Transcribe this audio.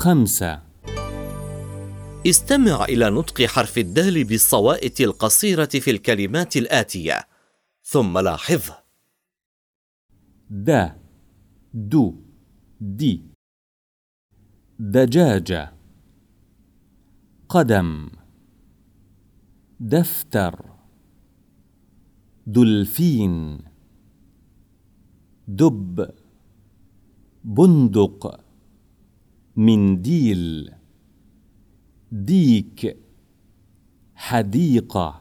خمسة. استمع إلى نطق حرف الدال بالصوائت القصيرة في الكلمات الآتية. ثم لاحظه د دو دي. دجاجة. قدم. دفتر. دلفين. دب. بندق. منديل ديك حديقة.